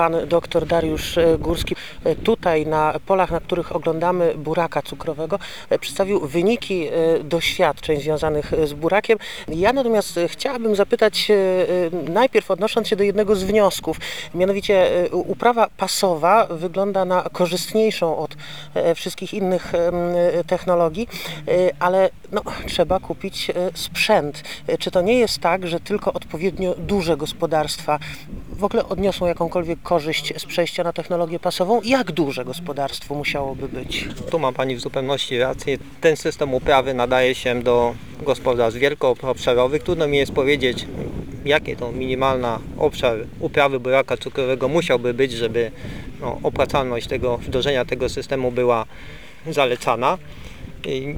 pan doktor Dariusz e, Górski. E, Tutaj na polach, na których oglądamy buraka cukrowego, e, przedstawił wyniki doświadczeń związanych z burakiem. Ja natomiast chciałabym zapytać najpierw odnosząc się do jednego z wniosków, mianowicie uprawa pasowa wygląda na korzystniejszą od wszystkich innych technologii, ale no, trzeba kupić sprzęt. Czy to nie jest tak, że tylko odpowiednio duże gospodarstwa w ogóle odniosą jakąkolwiek korzyść z przejścia na technologię pasową? Jak duże gospodarstwo musiałoby być? Tu ma Pani w zupełności rację. Ten system uprawy nadaje się do gospodarstw wielkoobszarowych. Trudno mi jest powiedzieć, jakie to minimalna obszar uprawy buraka cukrowego musiałby być, żeby no, opłacalność tego wdrożenia tego systemu była zalecana.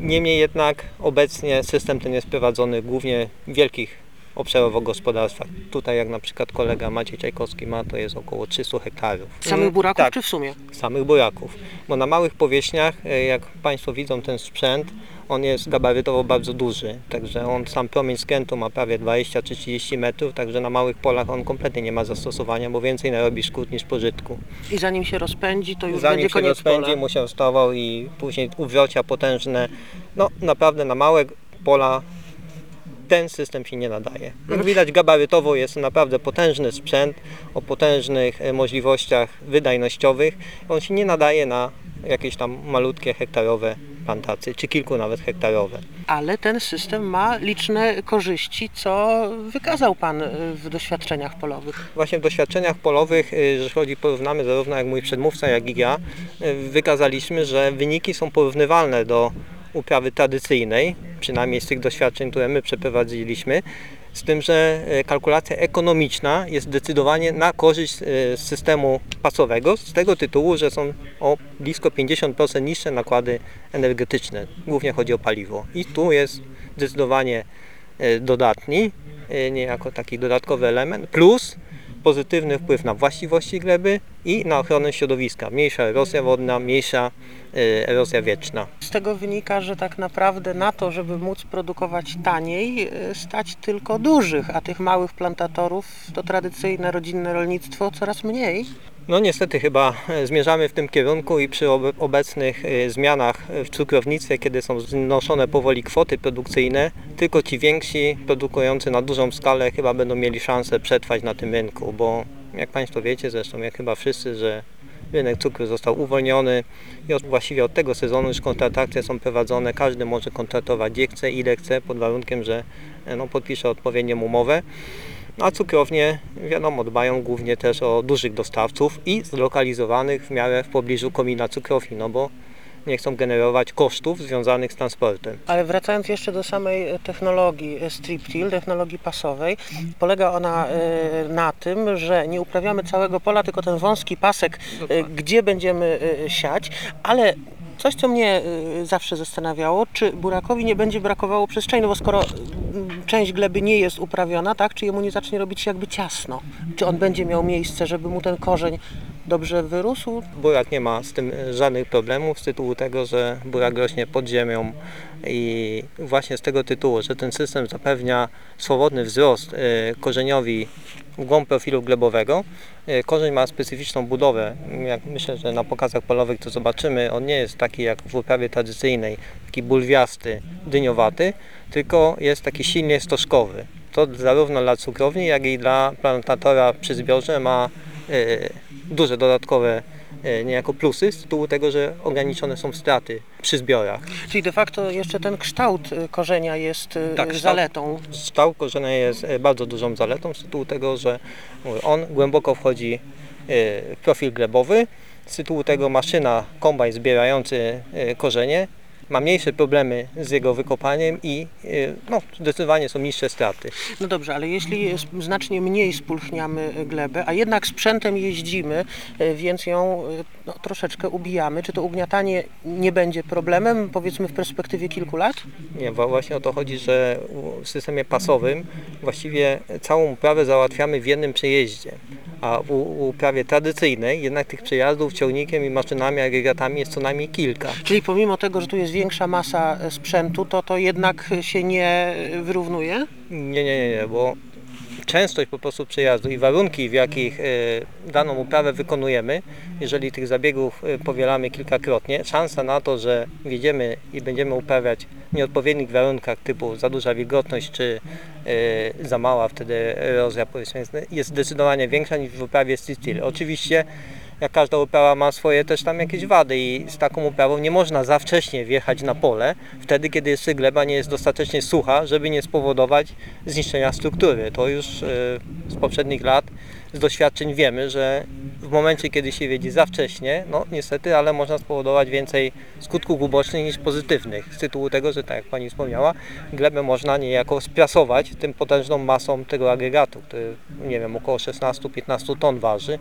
Niemniej jednak obecnie system ten jest prowadzony głównie w wielkich obszarowo gospodarstwach. Tutaj jak na przykład kolega Maciej Czajkowski ma, to jest około 300 hektarów. Samych buraków Tak, czy w sumie? samych buraków. Bo na małych powierzchniach, e, jak Państwo widzą ten sprzęt, on jest gabarytowo bardzo duży, także on sam promień skrętu ma prawie 20 czy 30 metrów, także na małych polach on kompletnie nie ma zastosowania, bo więcej narobi szkód niż pożytku. I zanim się rozpędzi, to już Zanim będzie się koniec rozpędzi, pola. musiał stawał i później uwrocia potężne. No naprawdę na małe pola ten system się nie nadaje. Jak widać gabarytowo jest to naprawdę potężny sprzęt o potężnych e, możliwościach wydajnościowych. On się nie nadaje na jakieś tam malutkie hektarowe plantacje, czy kilku nawet hektarowe. Ale ten system ma liczne korzyści, co wykazał Pan y, w doświadczeniach polowych. Właśnie w doświadczeniach polowych, jeżeli chodzi, porównamy zarówno jak mój przedmówca, jak i ja, y, wykazaliśmy, że wyniki są porównywalne do uprawy tradycyjnej, przynajmniej z tych doświadczeń, które my przeprowadziliśmy, z tym, że y, kalkulacja ekonomiczna jest zdecydowanie na korzyść y, systemu pasowego, z tego tytułu, że są o blisko 50% niższe nakłady energetyczne, głównie chodzi o paliwo. I tu jest zdecydowanie e, dodatni, e, niejako taki dodatkowy element, plus pozytywny wpływ na właściwości gleby i na ochronę środowiska. Mniejsza erozja wodna, mniejsza e, erozja wieczna. Z tego wynika, że tak naprawdę na to, żeby móc produkować taniej, y, stać tylko dużych, a tych małych plantatorów to tradycyjne rodzinne rolnictwo coraz mniej. No niestety chyba e, zmierzamy w tym kierunku i przy obe- obecnych e, zmianach w cukrownictwie, kiedy są znoszone powoli kwoty produkcyjne, tylko ci więksi produkujący na dużą skalę chyba będą mieli szansę przetrwać na tym rynku, bo jak Państwo wiecie zresztą, jak chyba wszyscy, że rynek cukru został uwolniony i od, właściwie od tego sezonu już kontrakty są prowadzone, każdy może kontraktować gdzie chce, ile chce, pod warunkiem, że e, no, podpisze odpowiednią umowę. A cukrownie, wiadomo, dbają głównie też o dużych dostawców i zlokalizowanych w miarę w pobliżu komina cukrowni, no bo nie chcą generować kosztów związanych z transportem. Ale wracając jeszcze do samej technologii e, strip till, technologii pasowej, polega ona e, na tym, że nie uprawiamy całego pola, tylko ten wąski pasek, e, gdzie będziemy siać, ale coś, co mnie zawsze zastanawiało, czy burakowi nie będzie brakowało przestrzeni, no bo skoro część gleby nie jest uprawiona, tak, czy jemu nie zacznie robić się jakby ciasno? Czy on będzie miał miejsce, żeby mu ten korzeń dobrze wyrósł? Burak nie ma z tym żadnych problemów z tytułu tego, że burak rośnie pod ziemią i właśnie z tego tytułu, że ten system zapewnia swobodny wzrost e, korzeniowi w głąb profilu glebowego. E, Korzeń ma specyficzną budowę. Jak myślę, że na pokazach polowych to zobaczymy, on nie jest taki jak w uprawie tradycyjnej, taki bulwiasty, dyniowaty, tylko jest taki silnie stożkowy. To zarówno dla cukrowni, jak i dla plantatora przy zbiorze ma e, duże dodatkowe e, niejako plusy z tytułu tego, że ograniczone są straty przy zbiorach. Czyli de facto jeszcze ten kształt e, korzenia jest e, Tak, kształt- zaletą. Kształt korzenia jest e, bardzo dużą zaletą z tytułu tego, że on głęboko wchodzi e, w profil glebowy. Z tytułu tego maszyna, kombajn zbierający e, korzenie ma mniejsze problemy z jego wykopaniem i e, no, zdecydowanie są niższe straty. No dobrze, ale jeśli znacznie mniej spulchniamy glebę, a jednak sprzętem jeździmy, e, więc ją e, no, troszeczkę ubijamy, czy to ugniatanie nie będzie problemem, powiedzmy w perspektywie kilku lat? Nie, właśnie o to chodzi, że w systemie pasowym właściwie całą uprawę załatwiamy w jednym przejeździe, a w u- uprawie tradycyjnej jednak tych przejazdów ciągnikiem i maszynami, agregatami jest co najmniej kilka. Czyli pomimo tego, że tu jest większa masa sprzętu, to to jednak się nie wyrównuje? Nie, nie, nie, nie, bo częstość po prostu przejazdu i warunki, w jakich e, daną uprawę wykonujemy, jeżeli tych zabiegów e, powielamy kilkakrotnie, szansa na to, że wjedziemy i będziemy uprawiać w nieodpowiednich warunkach typu za duża wilgotność czy e, za mała wtedy erozja powiedzmy jest zdecydowanie większa niż w uprawie stricte. Oczywiście jak każda uprawa ma swoje też tam jakieś wady i z taką uprawą nie można za wcześnie wjechać na pole, wtedy kiedy jeszcze gleba nie jest dostatecznie sucha, żeby nie spowodować zniszczenia struktury. To już e, z poprzednich lat z doświadczeń wiemy, że w momencie kiedy się wiedzie za wcześnie, no niestety, ale można spowodować więcej skutków ubocznych niż pozytywnych z tytułu tego, że tak jak Pani wspomniała, glebę można niejako spiasować tym potężną masą tego agregatu, który nie wiem, około 16-15 ton waży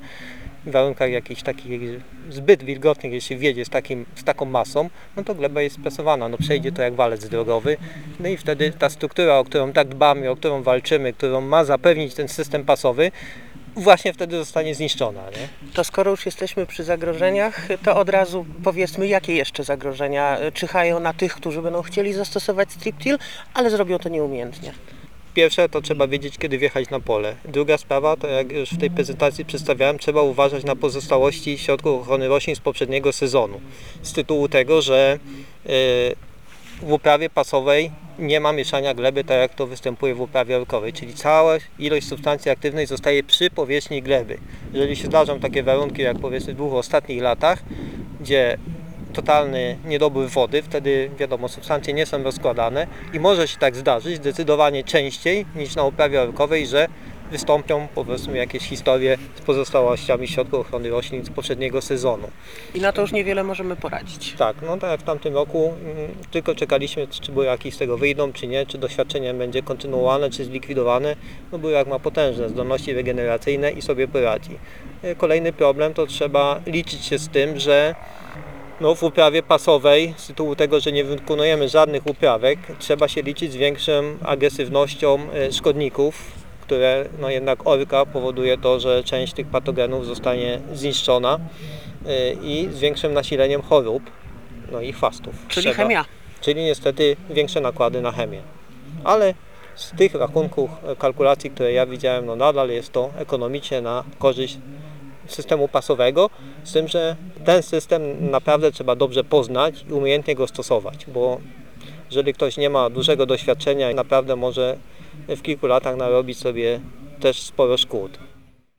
w warunkach jakichś takich zbyt wilgotnych, jeśli wjedzie z, takim, z taką masą, no to gleba jest spasowana, no przejdzie to jak walec drogowy, no i wtedy ta struktura, o którą tak dbamy, o którą walczymy, którą ma zapewnić ten system pasowy, właśnie wtedy zostanie zniszczona. Nie? To skoro już jesteśmy przy zagrożeniach, to od razu powiedzmy, jakie jeszcze zagrożenia czyhają na tych, którzy będą chcieli zastosować strip-till, ale zrobią to nieumiejętnie. Pierwsze to trzeba wiedzieć, kiedy wjechać na pole. Druga sprawa, to jak już w tej prezentacji przedstawiałem, trzeba uważać na pozostałości środków ochrony roślin z poprzedniego sezonu. Z tytułu tego, że yy, w uprawie pasowej nie ma mieszania gleby, tak jak to występuje w uprawie orkowej, czyli cała ilość substancji aktywnej zostaje przy powierzchni gleby. Jeżeli się zdarzą takie warunki, jak powiedzmy w dwóch ostatnich latach, gdzie totalny niedobór wody, wtedy wiadomo, substancje nie są rozkładane i może się tak zdarzyć zdecydowanie częściej niż na uprawie orkowej, że wystąpią po prostu jakieś historie z pozostałościami środków ochrony roślin z poprzedniego sezonu. I na to już niewiele możemy poradzić. Tak, no tak jak w tamtym roku, mm, tylko czekaliśmy, czy buraki z tego wyjdą, czy nie, czy doświadczenie będzie kontynuowane, czy zlikwidowane. No burak ma potężne zdolności regeneracyjne i sobie poradzi. E, Kolejny problem to trzeba liczyć się z tym, że no, w uprawie pasowej, z tytułu tego, że nie wykonujemy żadnych uprawek, trzeba się liczyć z większą agresywnością e, szkodników, które no jednak orka powoduje to, że część tych patogenów zostanie zniszczona e, i z większym nasileniem chorób, no i chwastów. Czyli Trzeba- chemia. Czyli niestety większe nakłady na chemię. Ale z tych rachunków, e, kalkulacji, które ja widziałem, no nadal jest to ekonomicznie na korzyść systemu pasowego, z tym, że ten system naprawdę trzeba dobrze poznać i umiejętnie go stosować, bo jeżeli ktoś nie ma dużego doświadczenia, naprawdę może w kilku latach narobić sobie też sporo szkód.